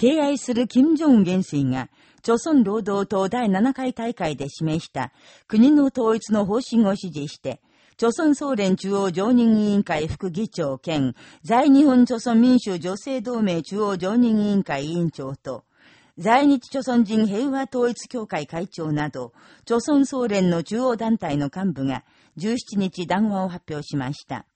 敬愛する金正恩元帥が、朝鮮労働党第7回大会で示した国の統一の方針を指示して、朝鮮総連中央常任委員会副議長兼、在日本朝鮮民主女性同盟中央常任委員会委員長と、在日朝鮮人平和統一協会会長など、朝鮮総連の中央団体の幹部が17日談話を発表しました。